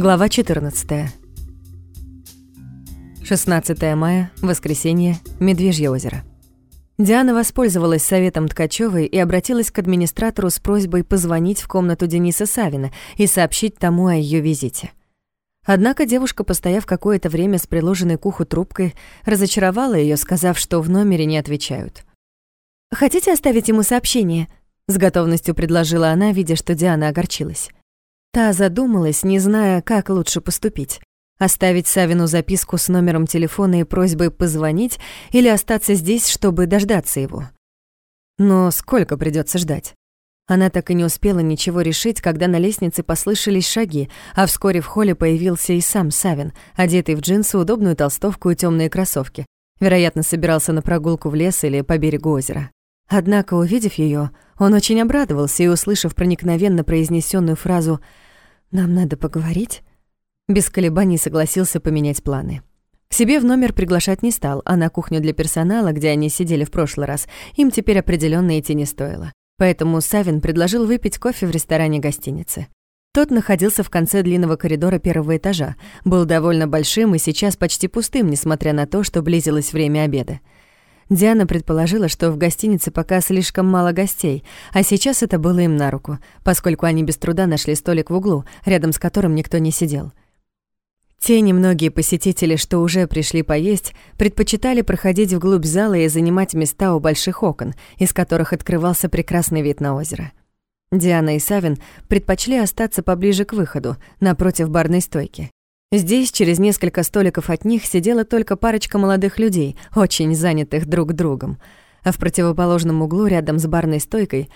Глава 14. 16 мая, воскресенье, Медвежье озеро. Диана воспользовалась советом Ткачёвой и обратилась к администратору с просьбой позвонить в комнату Дениса Савина и сообщить тому о ее визите. Однако девушка, постояв какое-то время с приложенной к уху трубкой, разочаровала ее, сказав, что в номере не отвечают. «Хотите оставить ему сообщение?» — с готовностью предложила она, видя, что Диана огорчилась. Та задумалась, не зная, как лучше поступить. Оставить Савину записку с номером телефона и просьбой позвонить или остаться здесь, чтобы дождаться его. Но сколько придется ждать? Она так и не успела ничего решить, когда на лестнице послышались шаги, а вскоре в холле появился и сам Савин, одетый в джинсы, удобную толстовку и темные кроссовки. Вероятно, собирался на прогулку в лес или по берегу озера. Однако, увидев ее, он очень обрадовался и, услышав проникновенно произнесенную фразу «Нам надо поговорить», без колебаний согласился поменять планы. К себе в номер приглашать не стал, а на кухню для персонала, где они сидели в прошлый раз, им теперь определенно идти не стоило. Поэтому Савин предложил выпить кофе в ресторане гостиницы. Тот находился в конце длинного коридора первого этажа, был довольно большим и сейчас почти пустым, несмотря на то, что близилось время обеда. Диана предположила, что в гостинице пока слишком мало гостей, а сейчас это было им на руку, поскольку они без труда нашли столик в углу, рядом с которым никто не сидел. Те немногие посетители, что уже пришли поесть, предпочитали проходить вглубь зала и занимать места у больших окон, из которых открывался прекрасный вид на озеро. Диана и Савин предпочли остаться поближе к выходу, напротив барной стойки. Здесь, через несколько столиков от них, сидела только парочка молодых людей, очень занятых друг другом. А в противоположном углу, рядом с барной стойкой,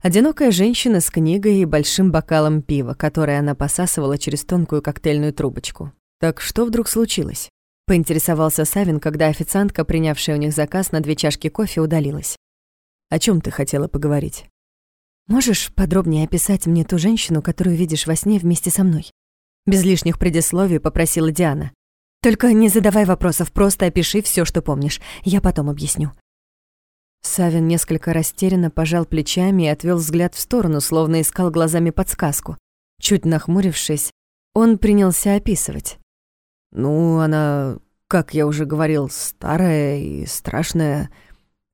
одинокая женщина с книгой и большим бокалом пива, которое она посасывала через тонкую коктейльную трубочку. «Так что вдруг случилось?» — поинтересовался Савин, когда официантка, принявшая у них заказ на две чашки кофе, удалилась. «О чем ты хотела поговорить?» «Можешь подробнее описать мне ту женщину, которую видишь во сне вместе со мной?» Без лишних предисловий попросила Диана. «Только не задавай вопросов, просто опиши все, что помнишь. Я потом объясню». Савин несколько растерянно пожал плечами и отвел взгляд в сторону, словно искал глазами подсказку. Чуть нахмурившись, он принялся описывать. Ну, она, как я уже говорил, старая и страшная,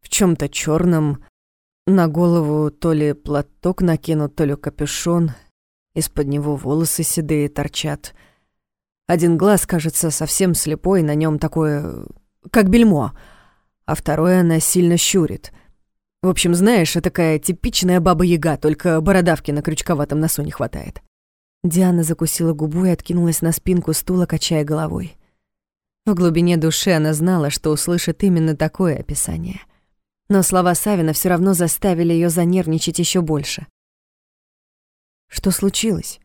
в чем то черном, на голову то ли платок накинут, то ли капюшон, из-под него волосы седые торчат. Один глаз, кажется, совсем слепой, на нем такое, как бельмо, а второе она сильно щурит. В общем, знаешь, такая типичная баба-яга, только бородавки на крючковатом носу не хватает. Диана закусила губу и откинулась на спинку стула, качая головой. В глубине души она знала, что услышит именно такое описание. Но слова Савина все равно заставили ее занервничать еще больше. «Что случилось?»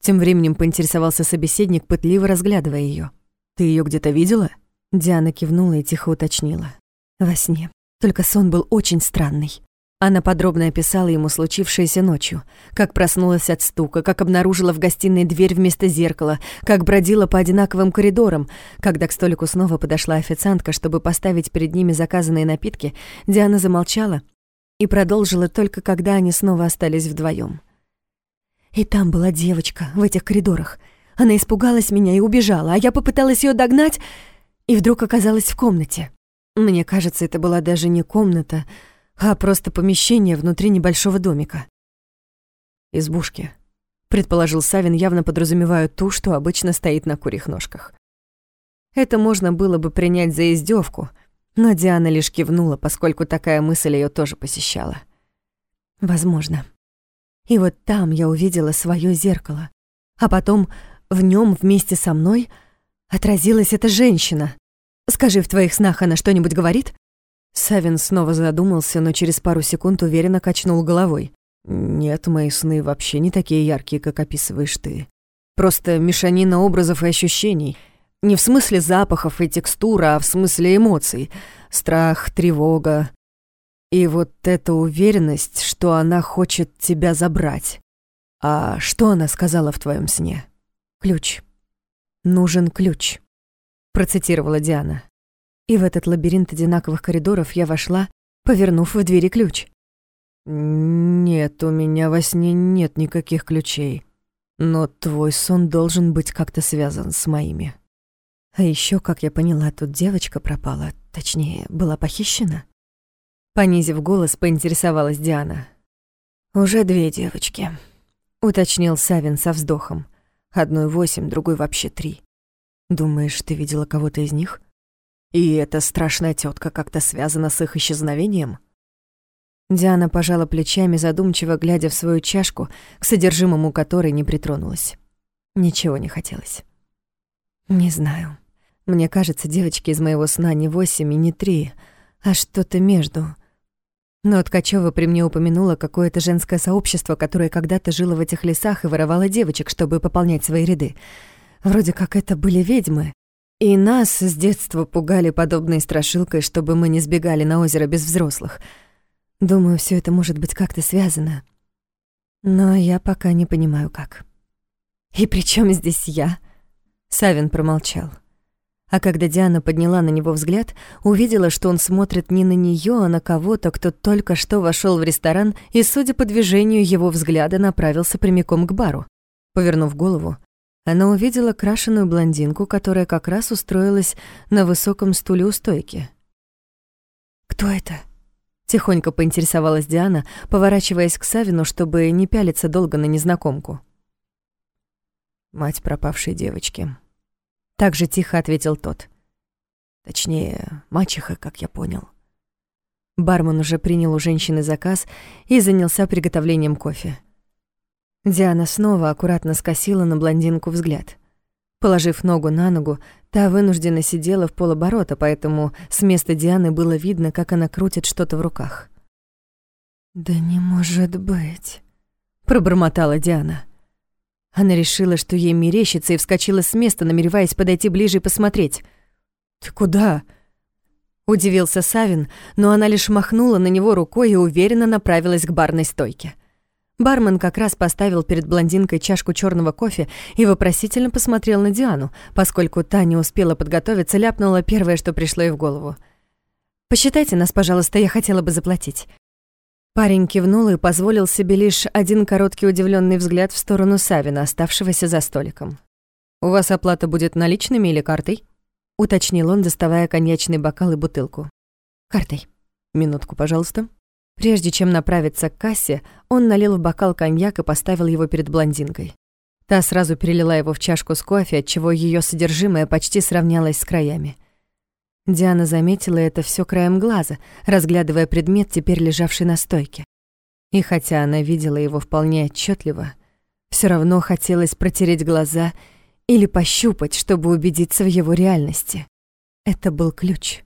Тем временем поинтересовался собеседник, пытливо разглядывая ее. «Ты ее где-то видела?» Диана кивнула и тихо уточнила. «Во сне. Только сон был очень странный. Она подробно описала ему случившееся ночью, как проснулась от стука, как обнаружила в гостиной дверь вместо зеркала, как бродила по одинаковым коридорам. Когда к столику снова подошла официантка, чтобы поставить перед ними заказанные напитки, Диана замолчала и продолжила только когда они снова остались вдвоем. И там была девочка в этих коридорах. Она испугалась меня и убежала, а я попыталась ее догнать и вдруг оказалась в комнате. Мне кажется, это была даже не комната, а просто помещение внутри небольшого домика. «Избушки», — предположил Савин, явно подразумевая ту, что обычно стоит на курьих ножках. Это можно было бы принять за издевку, но Диана лишь кивнула, поскольку такая мысль ее тоже посещала. «Возможно. И вот там я увидела свое зеркало, а потом в нем вместе со мной отразилась эта женщина. Скажи, в твоих снах она что-нибудь говорит?» Савин снова задумался, но через пару секунд уверенно качнул головой. «Нет, мои сны вообще не такие яркие, как описываешь ты. Просто мешанина образов и ощущений. Не в смысле запахов и текстур, а в смысле эмоций. Страх, тревога. И вот эта уверенность, что она хочет тебя забрать. А что она сказала в твоем сне? Ключ. Нужен ключ», — процитировала Диана. И в этот лабиринт одинаковых коридоров я вошла, повернув в двери ключ. «Нет, у меня во сне нет никаких ключей», Но твой сон должен быть как-то связан с моими. А еще, как я поняла, тут девочка пропала, точнее, была похищена. Понизив голос, поинтересовалась Диана. «Уже две девочки», — уточнил Савин со вздохом. «Одной восемь, другой вообще три. Думаешь, ты видела кого-то из них? И эта страшная тетка как-то связана с их исчезновением?» Диана пожала плечами, задумчиво глядя в свою чашку, к содержимому которой не притронулась. Ничего не хотелось. «Не знаю. Мне кажется, девочки из моего сна не восемь и не три, а что-то между. Но Ткачева при мне упомянула какое-то женское сообщество, которое когда-то жило в этих лесах и воровало девочек, чтобы пополнять свои ряды. Вроде как это были ведьмы. И нас с детства пугали подобной страшилкой, чтобы мы не сбегали на озеро без взрослых — Думаю, все это может быть как-то связано. Но я пока не понимаю, как. «И при чем здесь я?» Савин промолчал. А когда Диана подняла на него взгляд, увидела, что он смотрит не на нее, а на кого-то, кто только что вошел в ресторан и, судя по движению его взгляда, направился прямиком к бару. Повернув голову, она увидела крашеную блондинку, которая как раз устроилась на высоком стуле у стойки. «Кто это?» Тихонько поинтересовалась Диана, поворачиваясь к Савину, чтобы не пялиться долго на незнакомку. «Мать пропавшей девочки». Так же тихо ответил тот. Точнее, мачеха, как я понял. Бармен уже принял у женщины заказ и занялся приготовлением кофе. Диана снова аккуратно скосила на блондинку взгляд. Положив ногу на ногу, Та вынужденно сидела в полоборота, поэтому с места Дианы было видно, как она крутит что-то в руках. «Да не может быть», — пробормотала Диана. Она решила, что ей мерещится, и вскочила с места, намереваясь подойти ближе и посмотреть. «Ты куда?» Удивился Савин, но она лишь махнула на него рукой и уверенно направилась к барной стойке. Бармен как раз поставил перед блондинкой чашку черного кофе и вопросительно посмотрел на Диану, поскольку та не успела подготовиться, ляпнула первое, что пришло ей в голову. «Посчитайте нас, пожалуйста, я хотела бы заплатить». Парень кивнул и позволил себе лишь один короткий удивленный взгляд в сторону Савина, оставшегося за столиком. «У вас оплата будет наличными или картой?» — уточнил он, доставая коньячный бокал и бутылку. «Картой. Минутку, пожалуйста». Прежде чем направиться к кассе, он налил в бокал коньяк и поставил его перед блондинкой. Та сразу перелила его в чашку с кофе, отчего ее содержимое почти сравнялось с краями. Диана заметила это все краем глаза, разглядывая предмет, теперь лежавший на стойке. И хотя она видела его вполне отчетливо, все равно хотелось протереть глаза или пощупать, чтобы убедиться в его реальности. Это был ключ.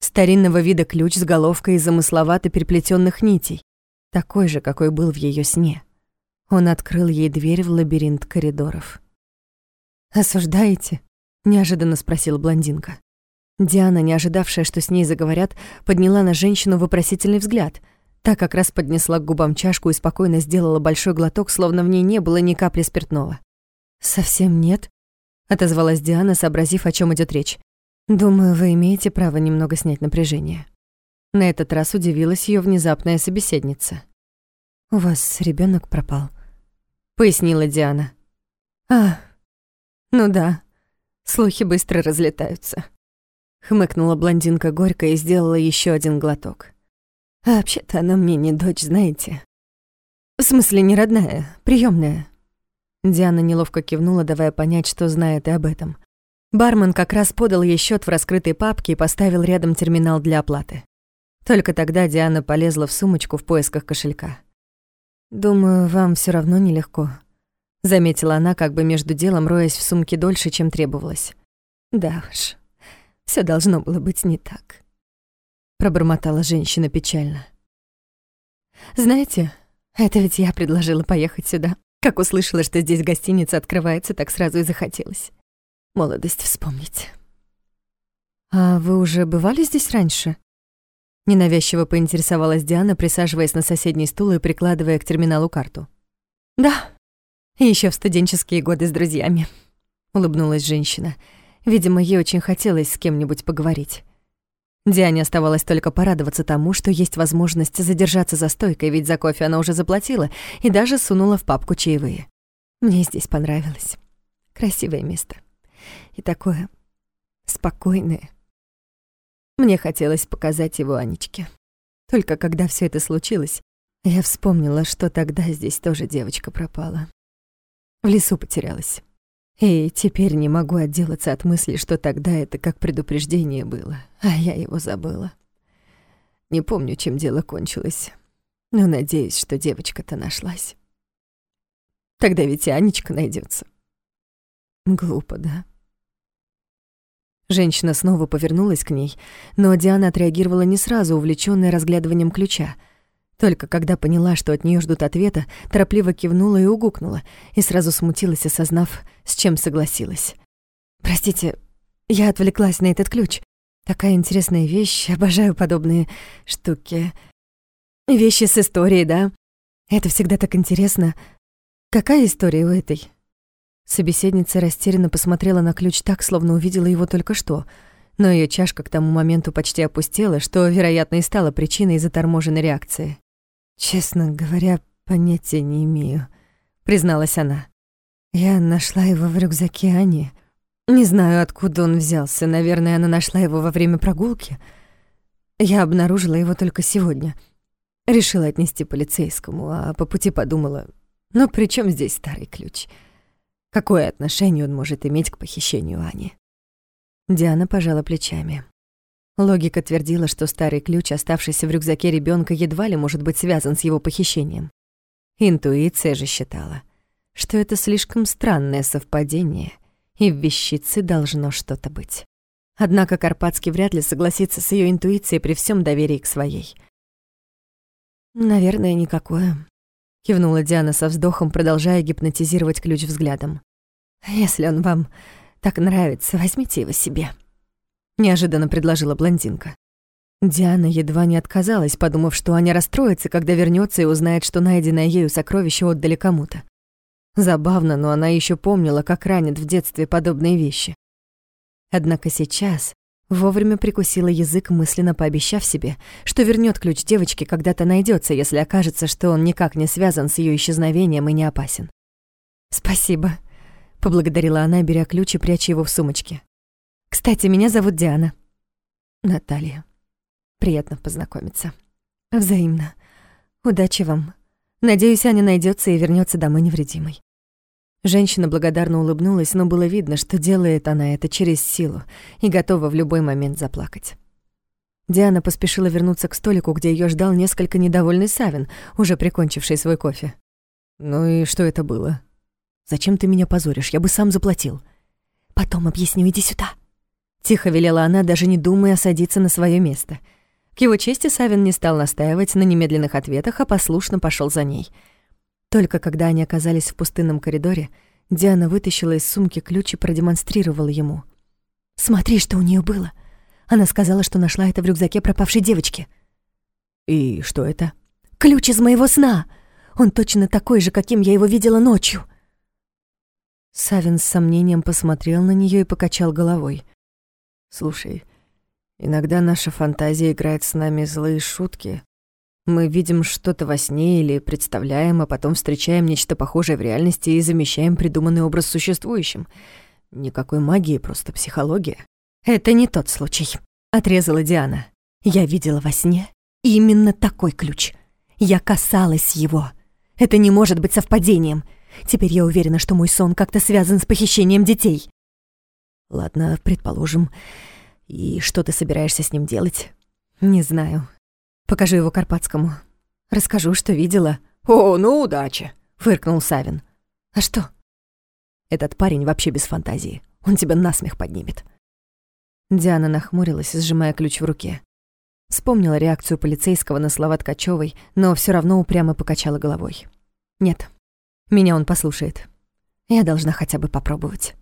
Старинного вида ключ с головкой из замысловато переплетенных нитей, такой же, какой был в ее сне. Он открыл ей дверь в лабиринт коридоров. «Осуждаете?» — неожиданно спросила блондинка. Диана, не ожидавшая, что с ней заговорят, подняла на женщину вопросительный взгляд. Та как раз поднесла к губам чашку и спокойно сделала большой глоток, словно в ней не было ни капли спиртного. «Совсем нет?» — отозвалась Диана, сообразив, о чем идет речь. «Думаю, вы имеете право немного снять напряжение». На этот раз удивилась ее внезапная собеседница. «У вас ребенок пропал», — пояснила Диана. «А, ну да, слухи быстро разлетаются», — хмыкнула блондинка горько и сделала еще один глоток. «А вообще-то она мне не дочь, знаете. В смысле, не родная, приемная. Диана неловко кивнула, давая понять, что знает и об этом. Бармен как раз подал ей счет в раскрытой папке и поставил рядом терминал для оплаты. Только тогда Диана полезла в сумочку в поисках кошелька. «Думаю, вам все равно нелегко», — заметила она, как бы между делом роясь в сумке дольше, чем требовалось. «Да уж, все должно было быть не так», — пробормотала женщина печально. «Знаете, это ведь я предложила поехать сюда. Как услышала, что здесь гостиница открывается, так сразу и захотелось молодость вспомнить. «А вы уже бывали здесь раньше?» Ненавязчиво поинтересовалась Диана, присаживаясь на соседний стул и прикладывая к терминалу карту. «Да, еще в студенческие годы с друзьями», — улыбнулась женщина. Видимо, ей очень хотелось с кем-нибудь поговорить. Диане оставалось только порадоваться тому, что есть возможность задержаться за стойкой, ведь за кофе она уже заплатила и даже сунула в папку чаевые. Мне здесь понравилось. Красивое место. И такое спокойное. Мне хотелось показать его Анечке. Только когда все это случилось, я вспомнила, что тогда здесь тоже девочка пропала. В лесу потерялась. И теперь не могу отделаться от мысли, что тогда это как предупреждение было, а я его забыла. Не помню, чем дело кончилось, но надеюсь, что девочка-то нашлась. Тогда ведь и Анечка найдется. Глупо, да? Женщина снова повернулась к ней, но Диана отреагировала не сразу, увлечённая разглядыванием ключа. Только когда поняла, что от неё ждут ответа, торопливо кивнула и угукнула, и сразу смутилась, осознав, с чем согласилась. «Простите, я отвлеклась на этот ключ. Такая интересная вещь, обожаю подобные штуки. Вещи с историей, да? Это всегда так интересно. Какая история у этой?» Собеседница растерянно посмотрела на ключ так, словно увидела его только что, но ее чашка к тому моменту почти опустела, что, вероятно, и стало причиной заторможенной реакции. «Честно говоря, понятия не имею», — призналась она. «Я нашла его в рюкзаке Ани. Не знаю, откуда он взялся. Наверное, она нашла его во время прогулки. Я обнаружила его только сегодня. Решила отнести полицейскому, а по пути подумала, ну при чем здесь старый ключ?» Какое отношение он может иметь к похищению Ани? Диана пожала плечами. Логика твердила, что старый ключ, оставшийся в рюкзаке ребенка, едва ли может быть связан с его похищением. Интуиция же считала, что это слишком странное совпадение, и в вещице должно что-то быть. Однако Карпатский вряд ли согласится с ее интуицией при всем доверии к своей. «Наверное, никакое», кивнула Диана со вздохом, продолжая гипнотизировать ключ взглядом. Если он вам так нравится, возьмите его себе, неожиданно предложила блондинка. Диана едва не отказалась, подумав, что Аня расстроится, когда вернется и узнает, что найденное ею сокровище отдали кому-то. Забавно, но она еще помнила, как ранит в детстве подобные вещи. Однако сейчас Вовремя прикусила язык, мысленно пообещав себе, что вернет ключ девочке, когда-то найдется, если окажется, что он никак не связан с ее исчезновением и не опасен. «Спасибо», — поблагодарила она, беря ключ и пряча его в сумочке. «Кстати, меня зовут Диана». «Наталья. Приятно познакомиться». «Взаимно. Удачи вам. Надеюсь, Аня найдется и вернется домой невредимой». Женщина благодарно улыбнулась, но было видно, что делает она это через силу и готова в любой момент заплакать. Диана поспешила вернуться к столику, где ее ждал несколько недовольный Савин, уже прикончивший свой кофе. «Ну и что это было? Зачем ты меня позоришь? Я бы сам заплатил». «Потом объясню, иди сюда». Тихо велела она, даже не думая садиться на свое место. К его чести Савин не стал настаивать на немедленных ответах, а послушно пошел за ней — только когда они оказались в пустынном коридоре, Диана вытащила из сумки ключ и продемонстрировала ему. «Смотри, что у нее было!» Она сказала, что нашла это в рюкзаке пропавшей девочки. «И что это?» «Ключ из моего сна! Он точно такой же, каким я его видела ночью!» Савин с сомнением посмотрел на нее и покачал головой. «Слушай, иногда наша фантазия играет с нами злые шутки, мы видим что-то во сне или представляем, а потом встречаем нечто похожее в реальности и замещаем придуманный образ существующим. Никакой магии, просто психология. Это не тот случай, отрезала Диана. Я видела во сне именно такой ключ. Я касалась его. Это не может быть совпадением. Теперь я уверена, что мой сон как-то связан с похищением детей. Ладно, предположим. И что ты собираешься с ним делать? Не знаю. Покажу его Карпатскому. Расскажу, что видела. «О, ну, удачи!» — фыркнул Савин. «А что?» «Этот парень вообще без фантазии. Он тебя насмех поднимет». Диана нахмурилась, сжимая ключ в руке. Вспомнила реакцию полицейского на слова Ткачёвой, но все равно упрямо покачала головой. «Нет, меня он послушает. Я должна хотя бы попробовать».